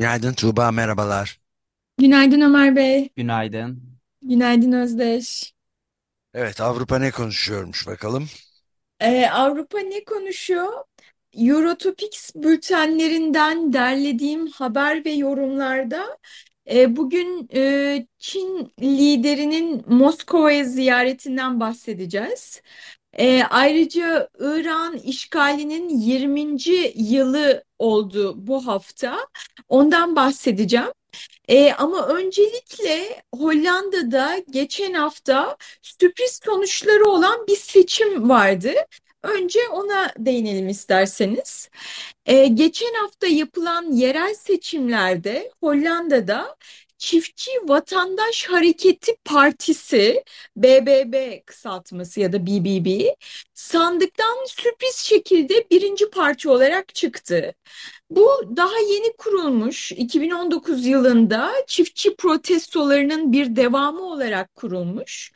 Günaydın Tuğba, merhabalar. Günaydın Ömer Bey. Günaydın. Günaydın Özdeş. Evet, Avrupa ne konuşuyormuş bakalım. Ee, Avrupa ne konuşuyor? Eurotopics bültenlerinden derlediğim haber ve yorumlarda e, bugün e, Çin liderinin Moskova'ya ziyaretinden bahsedeceğiz. E, ayrıca İran işgalinin 20. yılı oldu bu hafta. Ondan bahsedeceğim. E, ama öncelikle Hollanda'da geçen hafta sürpriz sonuçları olan bir seçim vardı. Önce ona değinelim isterseniz. E, geçen hafta yapılan yerel seçimlerde Hollanda'da Çiftçi Vatandaş Hareketi Partisi BBB kısaltması ya da BBB sandıktan sürpriz şekilde birinci parti olarak çıktı. Bu daha yeni kurulmuş 2019 yılında çiftçi protestolarının bir devamı olarak kurulmuş.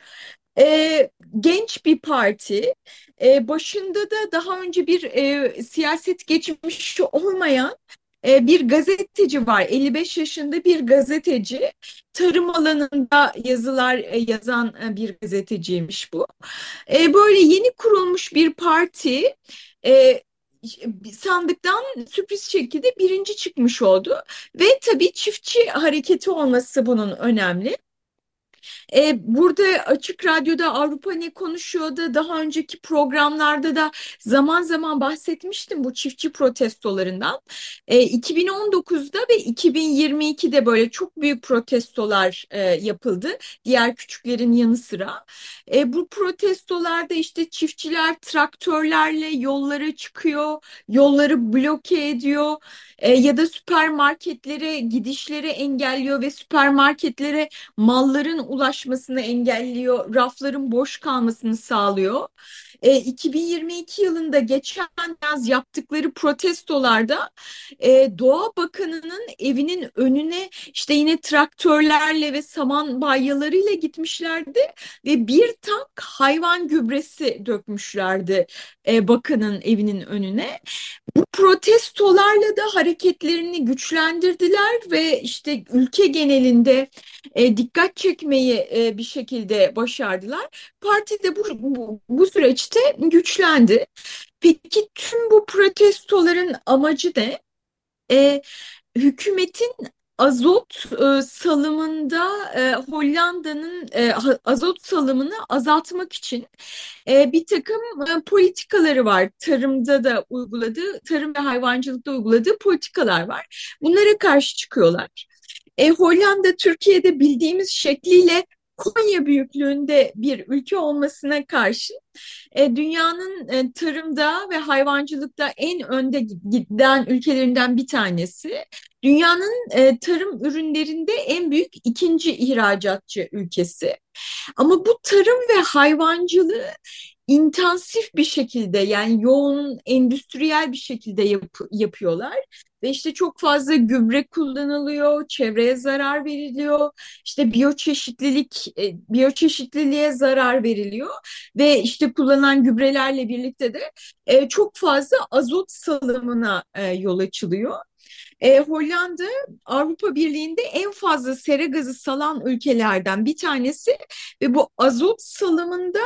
E, genç bir parti, e, başında da daha önce bir e, siyaset geçmişi olmayan e, bir gazeteci var. 55 yaşında bir gazeteci. Tarım alanında yazılar e, yazan e, bir gazeteciymiş bu. Böyle yeni kurulmuş bir parti. Sandıktan sürpriz şekilde birinci çıkmış oldu. Ve tabii çiftçi hareketi olması bunun önemli. E, burada Açık Radyo'da Avrupa Ne Konuşuyor'da daha önceki programlarda da zaman zaman bahsetmiştim bu çiftçi protestolarından. E, 2019'da ve 2022'de böyle çok büyük protestolar e, yapıldı. Diğer küçüklerin yanı sıra. E, bu protestolarda işte çiftçiler traktörlerle yollara çıkıyor, yolları bloke ediyor e, ya da süpermarketlere gidişleri engelliyor ve süpermarketlere malların ulaşmasını engelliyor, rafların boş kalmasını sağlıyor. E, 2022 yılında geçen yaz yaptıkları protestolarda e, Doğa Bakanı'nın evinin önüne işte yine traktörlerle ve saman balyalarıyla gitmişlerdi ve bir tank hayvan gübresi dökmüşlerdi e, bakanın evinin önüne. Bu protestolarla da hareketlerini güçlendirdiler ve işte ülke genelinde e, dikkat çekmeyi e, bir şekilde başardılar. Parti de bu, bu, bu süreçte güçlendi. Peki tüm bu protestoların amacı ne? E, hükümetin azot e, salımında e, Hollanda'nın e, azot salımını azaltmak için e, bir takım e, politikaları var. Tarımda da uyguladığı, tarım ve hayvancılıkta uyguladığı politikalar var. Bunlara karşı çıkıyorlar. E, Hollanda Türkiye'de bildiğimiz şekliyle Konya büyüklüğünde bir ülke olmasına karşı e, dünyanın e, tarımda ve hayvancılıkta en önde giden ülkelerinden bir tanesi. Dünyanın e, tarım ürünlerinde en büyük ikinci ihracatçı ülkesi. Ama bu tarım ve hayvancılığı intensif bir şekilde yani yoğun endüstriyel bir şekilde yap yapıyorlar. Ve işte çok fazla gübre kullanılıyor, çevreye zarar veriliyor, işte biyoçeşitlilik e, biyoçeşitliliğe zarar veriliyor. Ve işte kullanılan gübrelerle birlikte de e, çok fazla azot salımına e, yol açılıyor. E, Hollanda Avrupa Birliği'nde en fazla sera gazı salan ülkelerden bir tanesi ve bu azot salımında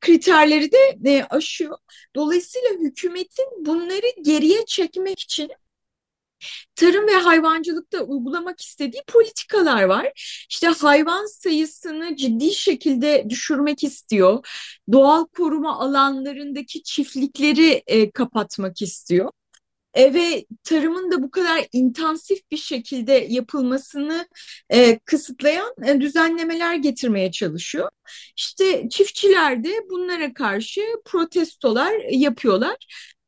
kriterleri de e, aşıyor. Dolayısıyla hükümetin bunları geriye çekmek için tarım ve hayvancılıkta uygulamak istediği politikalar var. İşte hayvan sayısını ciddi şekilde düşürmek istiyor. Doğal koruma alanlarındaki çiftlikleri e, kapatmak istiyor. E, ve tarımın da bu kadar intensif bir şekilde yapılmasını e, kısıtlayan e, düzenlemeler getirmeye çalışıyor. İşte çiftçiler de bunlara karşı protestolar yapıyorlar.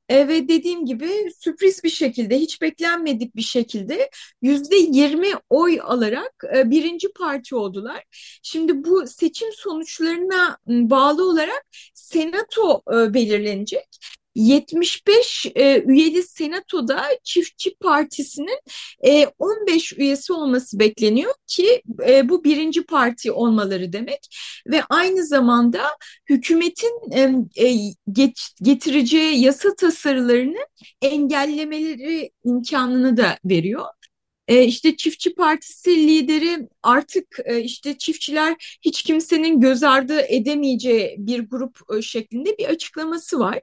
E, ve dediğim gibi sürpriz bir şekilde, hiç beklenmedik bir şekilde yüzde yirmi oy alarak e, birinci parti oldular. Şimdi bu seçim sonuçlarına bağlı olarak senato e, belirlenecek. 75 e, üyeli senatoda Çiftçi Partisi'nin e, 15 üyesi olması bekleniyor ki e, bu birinci parti olmaları demek ve aynı zamanda hükümetin e, e, get, getireceği yasa tasarılarını engellemeleri imkanını da veriyor. E, işte Çiftçi Partisi lideri artık e, işte çiftçiler hiç kimsenin göz ardı edemeyeceği bir grup e, şeklinde bir açıklaması var.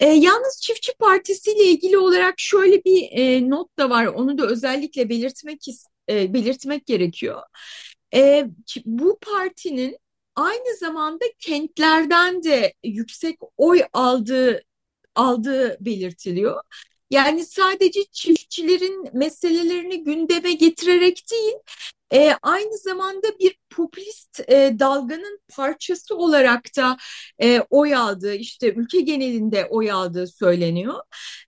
E, yalnız Çiftçi Partisi ile ilgili olarak şöyle bir e, not da var. Onu da özellikle belirtmek e, belirtmek gerekiyor. E, bu partinin aynı zamanda kentlerden de yüksek oy aldığı aldığı belirtiliyor. Yani sadece çiftçilerin meselelerini gündeme getirerek değil, e, aynı zamanda bir popülist e, dalganın parçası olarak da e, oy aldığı, işte ülke genelinde oy aldığı söyleniyor.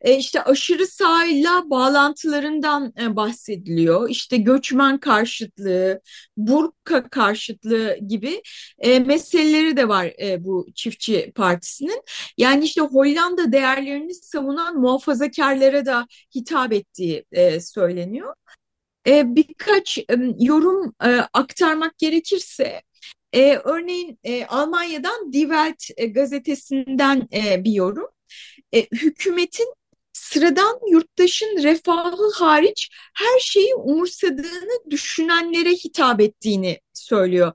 E, işte aşırı sağıyla bağlantılarından e, bahsediliyor. İşte göçmen karşıtlığı, burka karşıtlığı gibi e, meseleleri de var e, bu çiftçi partisinin. Yani işte Hollanda değerlerini savunan muhafazakarlara da hitap ettiği e, söyleniyor. E, birkaç yorum e, aktarmak gerekirse, e, örneğin e, Almanya'dan Die Welt gazetesinden bir yorum. Hükümetin sıradan yurttaşın refahı hariç her şeyi umursadığını düşünenlere hitap ettiğini söylüyor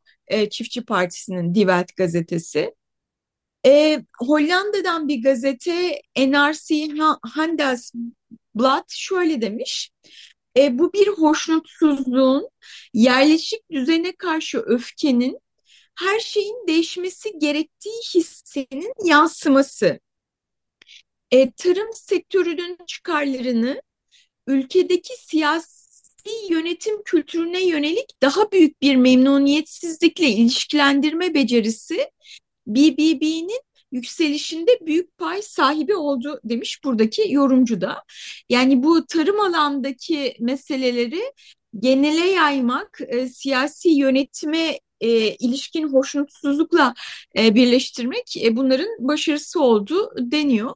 Çiftçi Partisi'nin Die Welt gazetesi. E, Hollanda'dan bir gazete NRC Handelsblad şöyle demiş. E, bu bir hoşnutsuzluğun, yerleşik düzene karşı öfkenin, her şeyin değişmesi gerektiği hissinin yansıması. E, tarım sektörünün çıkarlarını ülkedeki siyasi yönetim kültürüne yönelik daha büyük bir memnuniyetsizlikle ilişkilendirme becerisi BBB'nin yükselişinde büyük pay sahibi oldu demiş buradaki yorumcu da. Yani bu tarım alandaki meseleleri genele yaymak, e, siyasi yönetime e, ilişkin hoşnutsuzlukla e, birleştirmek e, bunların başarısı oldu deniyor.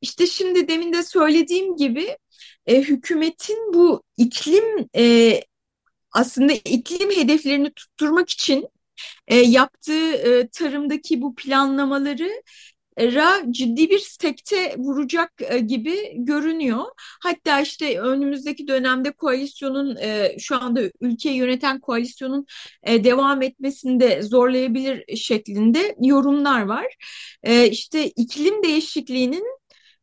İşte şimdi demin de söylediğim gibi e, hükümetin bu iklim e, aslında iklim hedeflerini tutturmak için e, yaptığı e, tarımdaki bu planlamaları ra ciddi bir sekte vuracak e, gibi görünüyor. Hatta işte önümüzdeki dönemde koalisyonun e, şu anda ülkeyi yöneten koalisyonun e, devam etmesini de zorlayabilir şeklinde yorumlar var. E, işte iklim değişikliğinin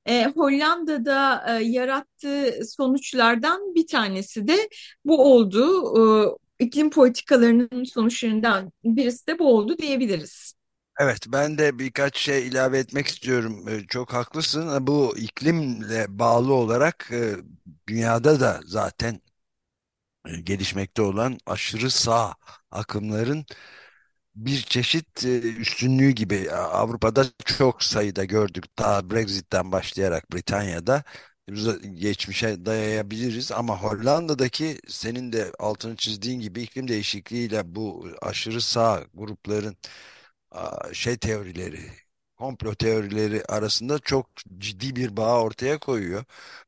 e, Hollanda'da e, yarattığı sonuçlardan bir tanesi de bu oldu. E, iklim politikalarının sonuçlarından birisi de bu oldu diyebiliriz. Evet, ben de birkaç şey ilave etmek istiyorum. Ee, Çok haklısın. Bu iklimle bağlı olarak e, dünyada da zaten e, gelişmekte olan aşırı sağ akımların bir çeşit e, üstünlüğü gibi Avrupa'da çok sayıda gördük. Daha Brexit'ten başlayarak Britanya'da geçmişe dayayabiliriz ama Hollanda'daki senin de altını çizdiğin gibi iklim değişikliğiyle bu aşırı sağ grupların şey teorileri, komplo teorileri arasında çok ciddi bir bağ ortaya koyuyor.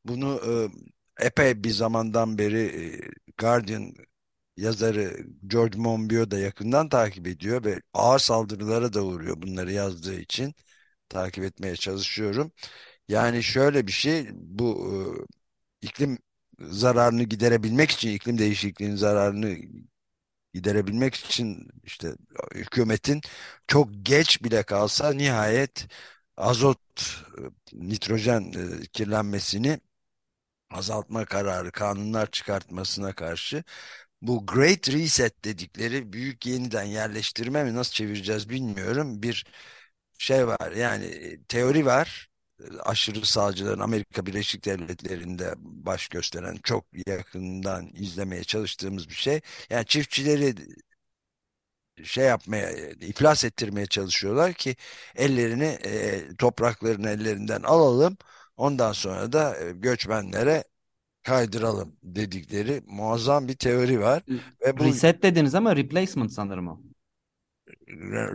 Bunu e, epey bir zamandan beri e, Guardian yazarı George Monbiot da yakından takip ediyor ve ağır saldırılara da uğruyor bunları yazdığı için takip etmeye çalışıyorum. Yani şöyle bir şey bu e, iklim zararını giderebilmek için iklim değişikliğinin zararını giderebilmek için işte hükümetin çok geç bile kalsa nihayet azot, e, nitrojen e, kirlenmesini azaltma kararı, kanunlar çıkartmasına karşı bu Great Reset dedikleri büyük yeniden yerleştirme mi nasıl çevireceğiz bilmiyorum. Bir şey var yani e, teori var aşırı sağcıların Amerika Birleşik Devletleri'nde baş gösteren çok yakından izlemeye çalıştığımız bir şey. Yani çiftçileri şey yapmaya, iflas ettirmeye çalışıyorlar ki ellerini, e, topraklarını ellerinden alalım. Ondan sonra da e, göçmenlere kaydıralım dedikleri muazzam bir teori var. Ve bu Reset dediniz ama replacement sanırım o.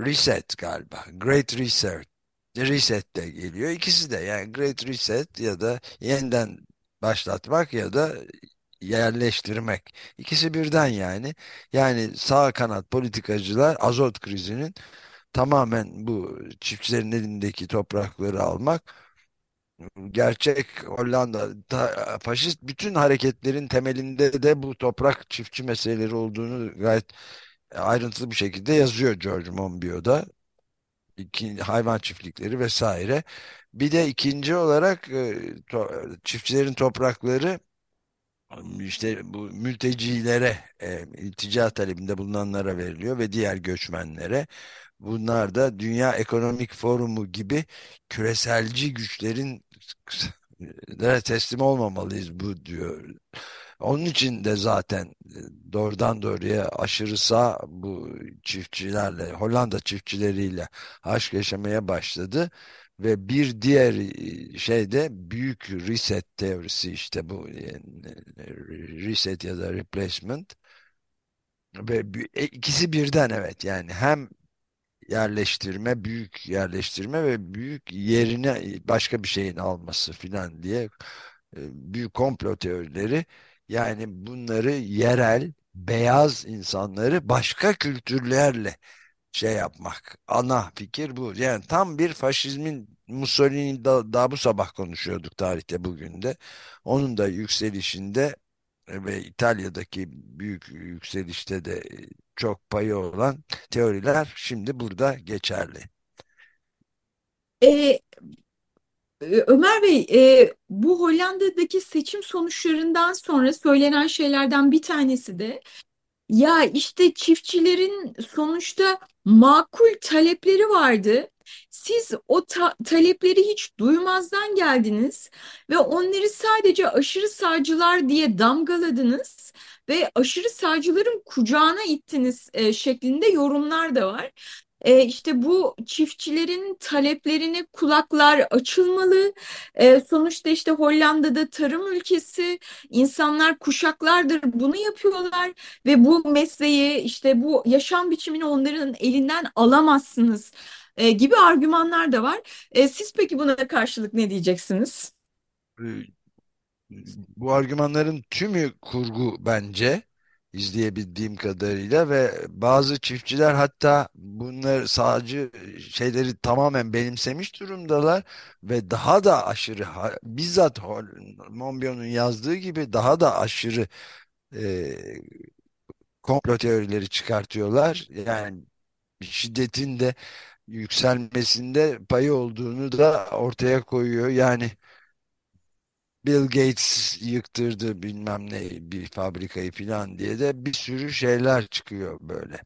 reset galiba. Great Reset. Reset de geliyor. İkisi de yani Great Reset ya da yeniden başlatmak ya da yerleştirmek. İkisi birden yani. Yani sağ kanat politikacılar azot krizinin tamamen bu çiftçilerin elindeki toprakları almak gerçek Hollanda ta- faşist bütün hareketlerin temelinde de bu toprak çiftçi meseleleri olduğunu gayet ayrıntılı bir şekilde yazıyor George Monbiot'da. İki, hayvan çiftlikleri vesaire. Bir de ikinci olarak e, çiftçilerin toprakları işte bu mültecilere, e, iltica talebinde bulunanlara veriliyor ve diğer göçmenlere. Bunlar da Dünya Ekonomik Forumu gibi küreselci güçlerin de teslim olmamalıyız bu diyor. Onun için de zaten e, doğrudan doğruya aşırı sağ bu çiftçilerle, Hollanda çiftçileriyle aşk yaşamaya başladı. Ve bir diğer e, şey de büyük reset teorisi işte bu e, reset ya da replacement ve ikisi birden evet yani hem yerleştirme büyük yerleştirme ve büyük yerine başka bir şeyin alması filan diye büyük komplo teorileri yani bunları yerel beyaz insanları başka kültürlerle şey yapmak. Ana fikir bu. Yani tam bir faşizmin Mussolini da, daha bu sabah konuşuyorduk tarihte bugün de. Onun da yükselişinde ve İtalya'daki büyük yükselişte de çok payı olan teoriler şimdi burada geçerli. E, Ömer Bey, e, bu Hollanda'daki seçim sonuçlarından sonra söylenen şeylerden bir tanesi de ya işte çiftçilerin sonuçta makul talepleri vardı. Siz o ta- talepleri hiç duymazdan geldiniz ve onları sadece aşırı sağcılar diye damgaladınız ve aşırı sağcıların kucağına ittiniz e, şeklinde yorumlar da var. E, işte bu çiftçilerin taleplerine kulaklar açılmalı. E, sonuçta işte Hollanda'da tarım ülkesi, insanlar kuşaklardır bunu yapıyorlar ve bu mesleği işte bu yaşam biçimini onların elinden alamazsınız e, gibi argümanlar da var. E, siz peki buna karşılık ne diyeceksiniz? Bu argümanların tümü kurgu bence izleyebildiğim kadarıyla ve bazı çiftçiler hatta bunlar sağcı şeyleri tamamen benimsemiş durumdalar ve daha da aşırı bizzat Monbiot'un yazdığı gibi daha da aşırı e, komplo teorileri çıkartıyorlar. Yani şiddetin de yükselmesinde payı olduğunu da ortaya koyuyor. Yani Bill Gates yıktırdı bilmem ne bir fabrikayı falan diye de bir sürü şeyler çıkıyor böyle.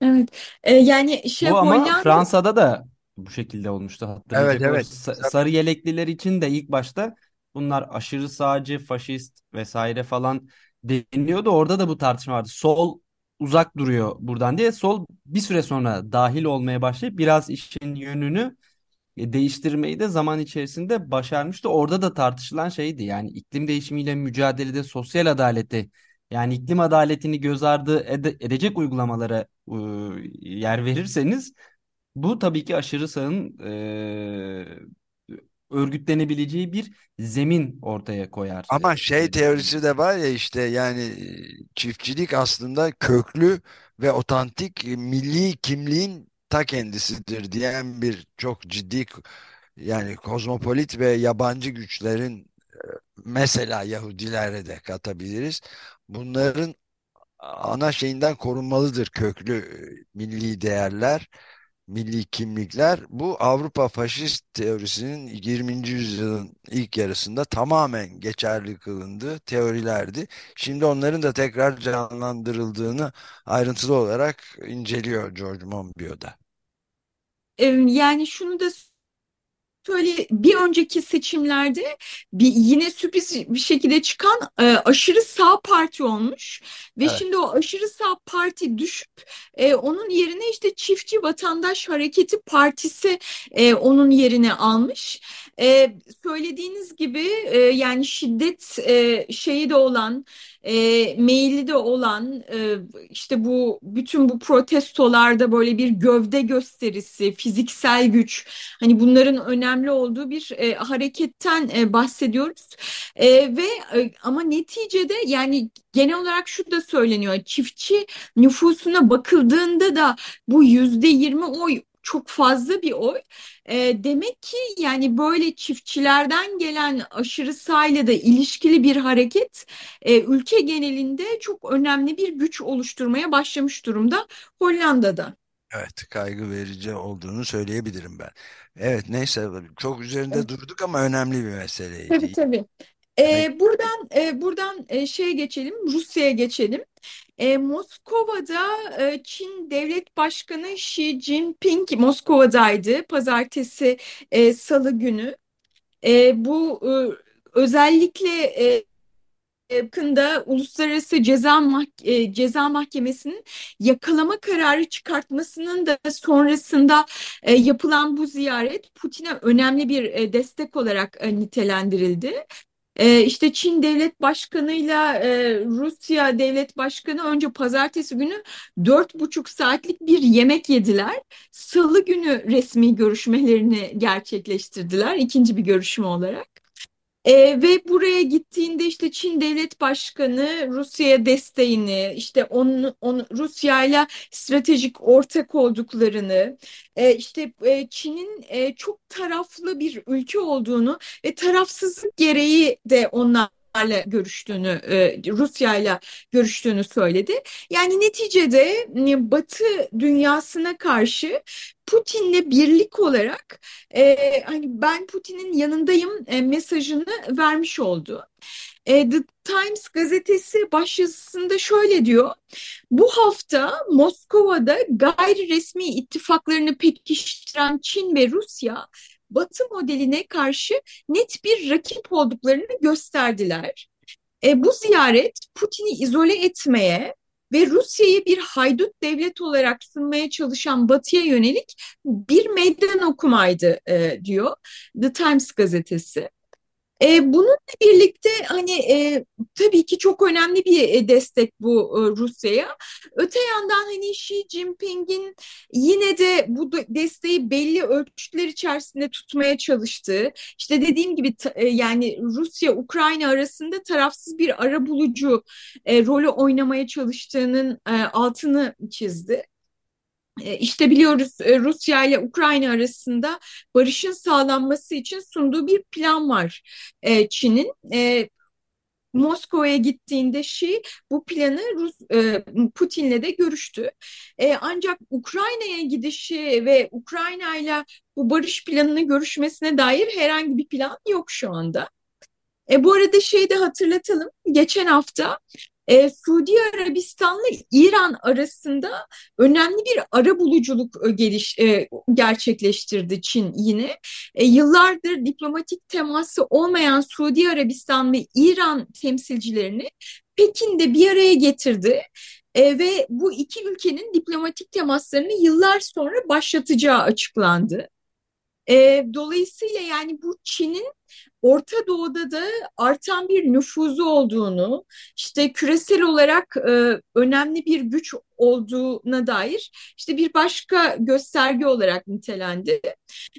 Evet. E, yani şey Bu ama Hollanda Fransa'da da bu şekilde olmuştu. Evet Hatırlayacak evet. olursanız Sa- sarı yelekliler için de ilk başta bunlar aşırı sağcı, faşist vesaire falan deniyordu. Orada da bu tartışma vardı. Sol uzak duruyor buradan diye. Sol bir süre sonra dahil olmaya başlayıp biraz işin yönünü değiştirmeyi de zaman içerisinde başarmıştı. Orada da tartışılan şeydi yani iklim değişimiyle mücadelede sosyal adaleti yani iklim adaletini göz ardı ede- edecek uygulamalara e, yer verirseniz bu tabii ki aşırı sağın e, örgütlenebileceği bir zemin ortaya koyar Ama e, şey teorisi de var ya işte yani e, çiftçilik aslında köklü ve otantik e, milli kimliğin ta kendisidir diyen bir çok ciddi yani kozmopolit ve yabancı güçlerin mesela Yahudilere de katabiliriz. Bunların ana şeyinden korunmalıdır köklü e, milli değerler milli kimlikler bu Avrupa faşist teorisinin 20. yüzyılın ilk yarısında tamamen geçerli kılındığı teorilerdi. Şimdi onların da tekrar canlandırıldığını ayrıntılı olarak inceliyor George Monbiot'da. yani şunu da söyle bir önceki seçimlerde bir yine sürpriz bir şekilde çıkan e, aşırı sağ parti olmuş ve Evet. şimdi o aşırı sağ parti düşüp e, onun yerine işte Çiftçi Vatandaş Hareketi Partisi e, onun yerine almış. E, söylediğiniz gibi e, yani şiddet e, şeyi de olan e, meyilli de olan e, işte bu bütün bu protestolarda böyle bir gövde gösterisi, fiziksel güç hani bunların önemli olduğu bir e, hareketten e, bahsediyoruz. E, ve e, ama neticede yani genel olarak şu da söyleniyor. Çiftçi nüfusuna bakıldığında da bu yüzde yirmi oy çok fazla bir oy. E, demek ki yani böyle çiftçilerden gelen aşırı sağyla da ilişkili bir hareket e, ülke genelinde çok önemli bir güç oluşturmaya başlamış durumda Hollanda'da. Evet, kaygı verici olduğunu söyleyebilirim ben. Evet, neyse çok üzerinde durduk ama önemli bir meseleydi. Tabii tabii. E, buradan e, buradan e, şeye geçelim, Rusya'ya geçelim. E, Moskova'da e, Çin Devlet Başkanı Xi Jinping Moskova'daydı. Pazartesi, e, Salı günü. E, bu e, özellikle e, yakında Uluslararası Ceza Mah Ceza Mahkemesi'nin yakalama kararı çıkartmasının da sonrasında e, yapılan bu ziyaret Putin'e önemli bir e, destek olarak e, nitelendirildi. E, işte Çin Devlet Başkanı'yla e, Rusya Devlet Başkanı önce pazartesi günü dört buçuk saatlik bir yemek yediler. Salı günü resmi görüşmelerini gerçekleştirdiler ikinci bir görüşme olarak. E, ve buraya gittiğinde işte Çin Devlet Başkanı Rusya'ya desteğini, işte onun, onun Rusya'yla stratejik ortak olduklarını, e, işte e, Çin'in e, çok taraflı bir ülke olduğunu ve tarafsızlık gereği de onlar görüştüğünü, e, Rusya ile görüştüğünü söyledi. Yani neticede Batı dünyasına karşı Putin'le birlik olarak e, hani ben Putin'in yanındayım e, mesajını vermiş oldu. E, The Times gazetesi başyazısında şöyle diyor. Bu hafta Moskova'da gayri resmi ittifaklarını pekiştiren Çin ve Rusya Batı modeline karşı net bir rakip olduklarını gösterdiler. E, bu ziyaret Putin'i izole etmeye ve Rusya'yı bir haydut devlet olarak sunmaya çalışan Batı'ya yönelik bir meydan okumaydı e, diyor The Times gazetesi. E, bununla birlikte hani e, tabii ki çok önemli bir e, destek bu e, Rusya'ya. Öte yandan hani Xi Jinping'in yine de bu desteği belli ölçütler içerisinde tutmaya çalıştığı, işte dediğim gibi e, yani Rusya-Ukrayna arasında tarafsız bir arabulucu e, rolü oynamaya çalıştığının e, altını çizdi. E, işte biliyoruz e, Rusya ile Ukrayna arasında barışın sağlanması için sunduğu bir plan var e, Çin'in. Moskova'ya gittiğinde Şi bu planı Rus, Putin'le de görüştü. ancak Ukrayna'ya gidişi ve Ukrayna ile bu barış planını görüşmesine dair herhangi bir plan yok şu anda. E, bu arada şeyi de hatırlatalım. Geçen hafta e, Suudi Arabistan'la İran arasında önemli bir ara buluculuk e, geliş e, gerçekleştirdi Çin yine. E, yıllardır diplomatik teması olmayan Suudi Arabistan ve İran temsilcilerini Pekin'de bir araya getirdi. E, ve bu iki ülkenin diplomatik temaslarını yıllar sonra başlatacağı açıklandı. E, dolayısıyla yani bu Çin'in Orta Doğu'da da artan bir nüfuzu olduğunu, işte küresel olarak e, önemli bir güç olduğuna dair işte bir başka gösterge olarak nitelendi,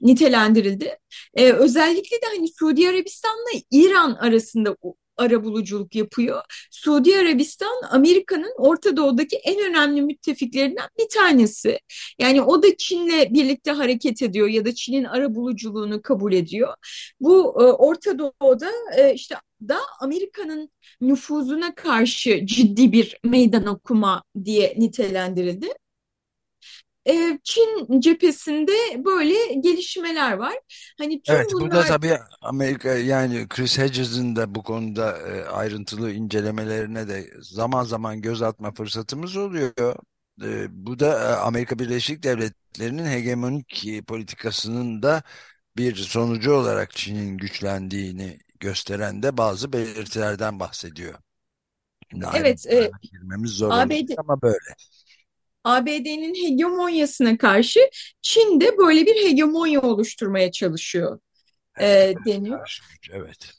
nitelendirildi. E, özellikle de hani Suudi Arabistan'la İran arasında arabuluculuk yapıyor. Suudi Arabistan Amerika'nın Orta Doğu'daki en önemli müttefiklerinden bir tanesi. Yani o da Çin'le birlikte hareket ediyor ya da Çin'in arabuluculuğunu kabul ediyor. Bu e, Orta Doğu'da e, işte da Amerika'nın nüfuzuna karşı ciddi bir meydan okuma diye nitelendirildi. E, Çin cephesinde böyle gelişmeler var. Hani tüm Evet, bunlar... burada tabii Amerika yani Chris Hedges'in de bu konuda e, ayrıntılı incelemelerine de zaman zaman göz atma fırsatımız oluyor. E, bu da e, Amerika Birleşik Devletleri'nin hegemonik politikasının da bir sonucu olarak Çin'in güçlendiğini gösteren de bazı belirtilerden bahsediyor. Şimdi Evet, e, girmemiz zor ABD ama böyle. ABD'nin hegemonyasına karşı Çin de böyle bir hegemonya oluşturmaya çalışıyor Evet, e, deniyor. evet.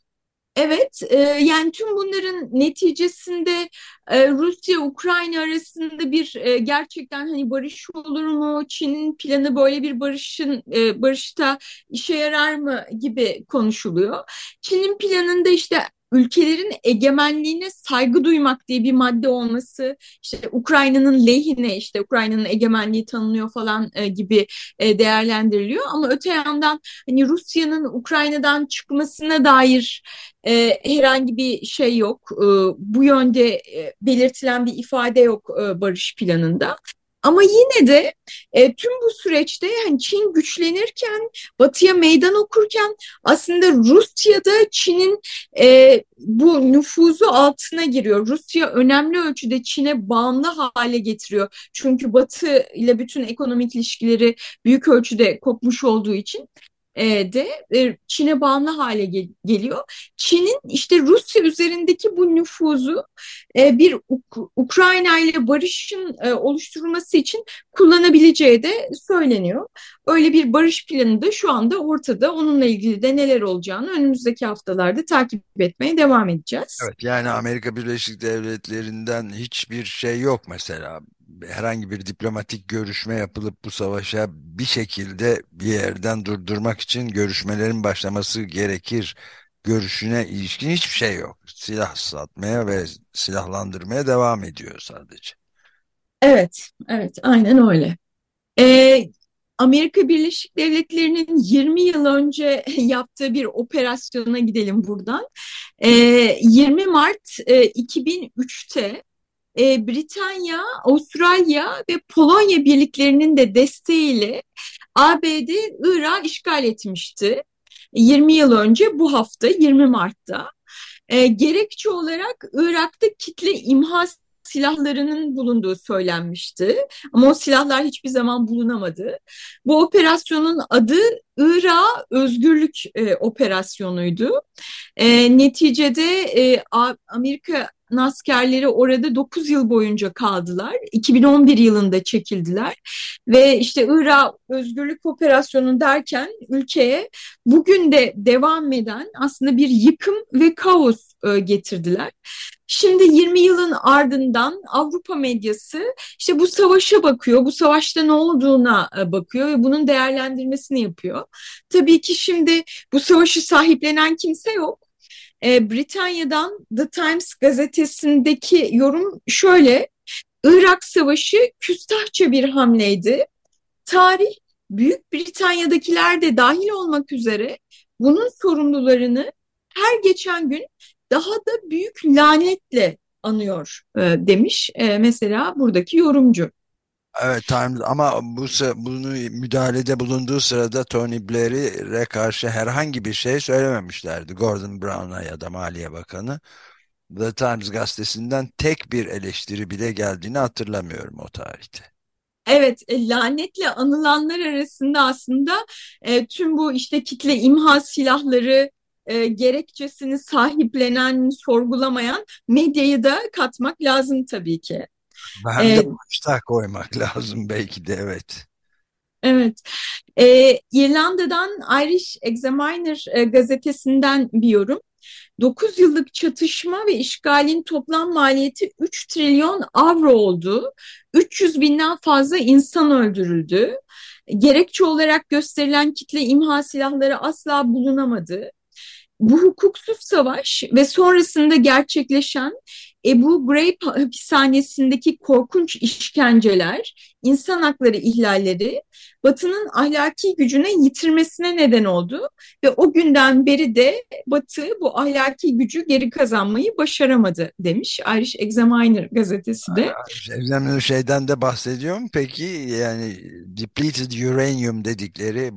Evet, e, yani tüm bunların neticesinde e, Rusya-Ukrayna arasında bir e, gerçekten hani barış olur mu? Çin'in planı böyle bir barışın e, barışta işe yarar mı gibi konuşuluyor. Çin'in planında işte ülkelerin egemenliğine saygı duymak diye bir madde olması, işte Ukrayna'nın lehine işte Ukrayna'nın egemenliği tanınıyor falan e, gibi e, değerlendiriliyor. Ama öte yandan hani Rusya'nın Ukrayna'dan çıkmasına dair e, herhangi bir şey yok. E, bu yönde e, belirtilen bir ifade yok e, barış planında. Ama yine de e, tüm bu süreçte yani Çin güçlenirken, Batı'ya meydan okurken aslında Rusya'da Çin'in e, bu nüfuzu altına giriyor. Rusya önemli ölçüde Çin'e bağımlı hale getiriyor. Çünkü Batı ile bütün ekonomik ilişkileri büyük ölçüde kopmuş olduğu için e, de e, Çin'e bağımlı hale gel geliyor. Çin'in işte Rusya üzerindeki bu nüfuzu e, bir Uk Ukrayna ile barışın e, oluşturulması için kullanabileceği de söyleniyor. Öyle bir barış planı da şu anda ortada. Onunla ilgili de neler olacağını önümüzdeki haftalarda takip etmeye devam edeceğiz. Evet, yani Amerika Birleşik Devletleri'nden hiçbir şey yok mesela. Herhangi bir diplomatik görüşme yapılıp bu savaşa bir şekilde bir yerden durdurmak için görüşmelerin başlaması gerekir görüşüne ilişkin hiçbir şey yok. Silah satmaya ve silahlandırmaya devam ediyor sadece. Evet, evet, aynen öyle. Ee, Amerika Birleşik Devletleri'nin 20 yıl önce yaptığı bir operasyona gidelim buradan. Ee, 20 Mart e, 2003'te e, Britanya, Avustralya ve Polonya birliklerinin de desteğiyle ABD Irak'ı işgal etmişti. 20 yıl önce bu hafta 20 Mart'ta. E, gerekçe olarak Irak'ta kitle imha silahlarının bulunduğu söylenmişti. Ama o silahlar hiçbir zaman bulunamadı. Bu operasyonun adı Irak Özgürlük e, Operasyonu'ydu. E, neticede e, Amerika askerleri orada 9 yıl boyunca kaldılar. 2011 yılında çekildiler ve işte Irak özgürlük operasyonu derken ülkeye bugün de devam eden aslında bir yıkım ve kaos e, getirdiler. Şimdi 20 yılın ardından Avrupa medyası işte bu savaşa bakıyor, bu savaşta ne olduğuna e, bakıyor ve bunun değerlendirmesini yapıyor. Tabii ki şimdi bu savaşı sahiplenen kimse yok e, Britanya'dan The Times gazetesindeki yorum şöyle. Irak Savaşı küstahça bir hamleydi. Tarih Büyük Britanya'dakiler de dahil olmak üzere bunun sorumlularını her geçen gün daha da büyük lanetle anıyor e, demiş e, mesela buradaki yorumcu. Evet Times ama bu bunu müdahalede bulunduğu sırada Tony Blair'e karşı herhangi bir şey söylememişlerdi. Gordon Brown'a ya da Maliye Bakanı. The Times gazetesinden tek bir eleştiri bile geldiğini hatırlamıyorum o tarihte. Evet, e, lanetle anılanlar arasında aslında e, tüm bu işte kitle imha silahları e, gerekçesini sahiplenen, sorgulamayan medyayı da katmak lazım tabii ki. Hem de başta koymak lazım belki de evet. Evet. Ee, İrlanda'dan Irish Examiner e, gazetesinden bir yorum. 9 yıllık çatışma ve işgalin toplam maliyeti 3 trilyon avro oldu. 300 binden fazla insan öldürüldü. Gerekçe olarak gösterilen kitle imha silahları asla bulunamadı bu hukuksuz savaş ve sonrasında gerçekleşen Ebu Ghraib hapishanesindeki korkunç işkenceler, insan hakları ihlalleri Batı'nın ahlaki gücüne yitirmesine neden oldu ve o günden beri de Batı bu ahlaki gücü geri kazanmayı başaramadı demiş Irish Examiner gazetesi de. Examiner şeyden de bahsediyor mu peki yani depleted uranium dedikleri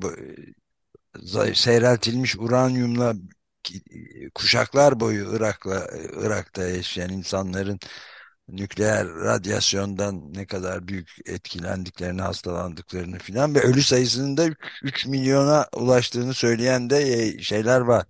seyreltilmiş uranyumla kuşaklar boyu Irak'la Irak'ta yaşayan insanların nükleer radyasyondan ne kadar büyük etkilendiklerini, hastalandıklarını filan ve ölü sayısının da 3 milyona ulaştığını söyleyen de e, şeyler var.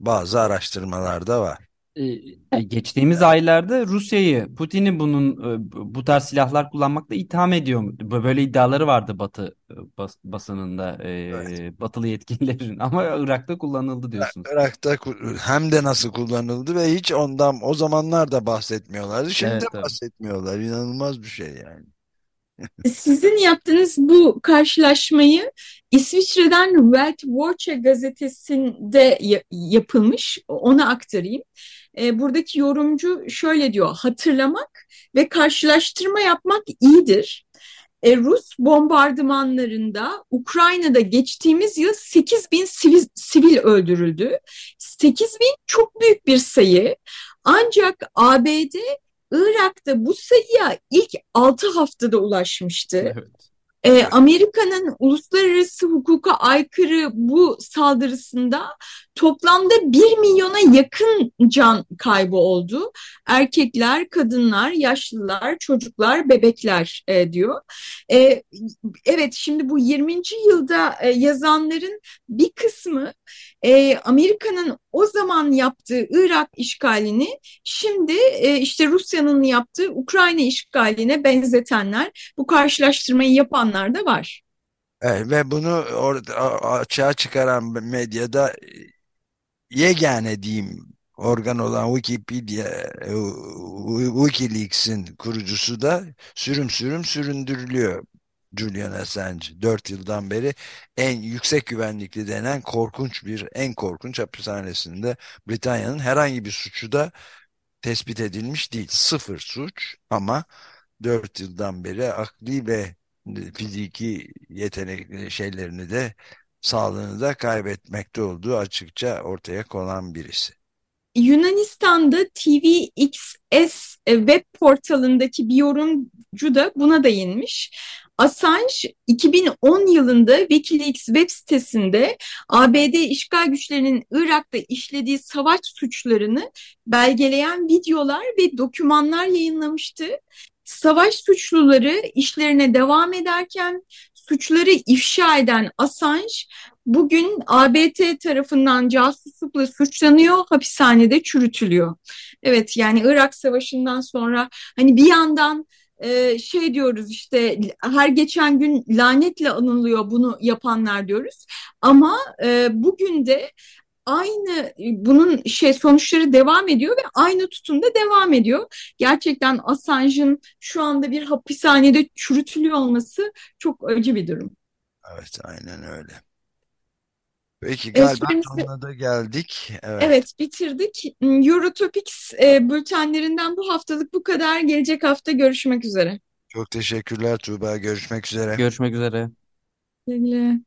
Bazı araştırmalarda var. E, e, geçtiğimiz aylarda Rusya'yı, Putin'i bunun e, bu tarz silahlar kullanmakla itham ediyor. Böyle iddiaları vardı Batı bas- basınında, Evet. Batılı yetkililerin. Ama Irak'ta kullanıldı diyorsunuz. Irak'ta hem de nasıl kullanıldı ve hiç ondan o zamanlar da bahsetmiyorlardı. Şimdi de Evet, evet. bahsetmiyorlar. İnanılmaz bir şey yani. Sizin yaptığınız bu karşılaşmayı İsviçre'den Welt Watcher gazetesinde ya- yapılmış. Ona aktarayım. E, buradaki yorumcu şöyle diyor: hatırlamak ve karşılaştırma yapmak iyidir. E, Rus bombardımanlarında Ukrayna'da geçtiğimiz yıl 8 bin sivil, sivil öldürüldü. 8 bin çok büyük bir sayı. Ancak ABD Irak'ta bu sayıya ilk 6 haftada ulaşmıştı. Evet. Ee, Amerika'nın uluslararası hukuka aykırı bu saldırısında toplamda 1 milyona yakın can kaybı oldu. Erkekler, kadınlar, yaşlılar, çocuklar, bebekler e, diyor. E, evet şimdi bu 20. yılda e, yazanların bir kısmı e, Amerika'nın o zaman yaptığı Irak işgalini şimdi e, işte Rusya'nın yaptığı Ukrayna işgaline benzetenler, bu karşılaştırmayı yapanlar da var. Evet, ve bunu açığa çıkaran medyada yegane diyeyim organ olan Wikipedia, e, WikiLeaks'in kurucusu da sürüm sürüm süründürülüyor. Julian Assange 4 yıldan beri en yüksek güvenlikli denen korkunç bir en korkunç hapishanesinde Britanya'nın herhangi bir suçu da tespit edilmiş değil. Sıfır suç ama 4 yıldan beri akli ve fiziki yetenek şeylerini de sağlığını da kaybetmekte olduğu açıkça ortaya konan birisi. Yunanistan'da TVXS web portalındaki bir yorumcu da buna değinmiş. Assange 2010 yılında Wikileaks web sitesinde ABD işgal güçlerinin Irak'ta işlediği savaş suçlarını belgeleyen videolar ve dokümanlar yayınlamıştı. Savaş suçluları işlerine devam ederken suçları ifşa eden Assange bugün ABD tarafından casuslukla suçlanıyor, hapishanede çürütülüyor. Evet yani Irak Savaşı'ndan sonra hani bir yandan e, şey diyoruz işte her geçen gün lanetle anılıyor bunu yapanlar diyoruz. Ama e, bugün de aynı bunun şey sonuçları devam ediyor ve aynı tutumda devam ediyor. Gerçekten Assange'ın şu anda bir hapishanede çürütülüyor olması çok acı bir durum. Evet aynen öyle. Peki E, galiba sonuna da geldik. Evet. evet bitirdik. Eurotopics e, bültenlerinden bu haftalık bu kadar. Gelecek hafta görüşmek üzere. Çok teşekkürler Tuğba. Görüşmek üzere. Görüşmek üzere. Güle güle.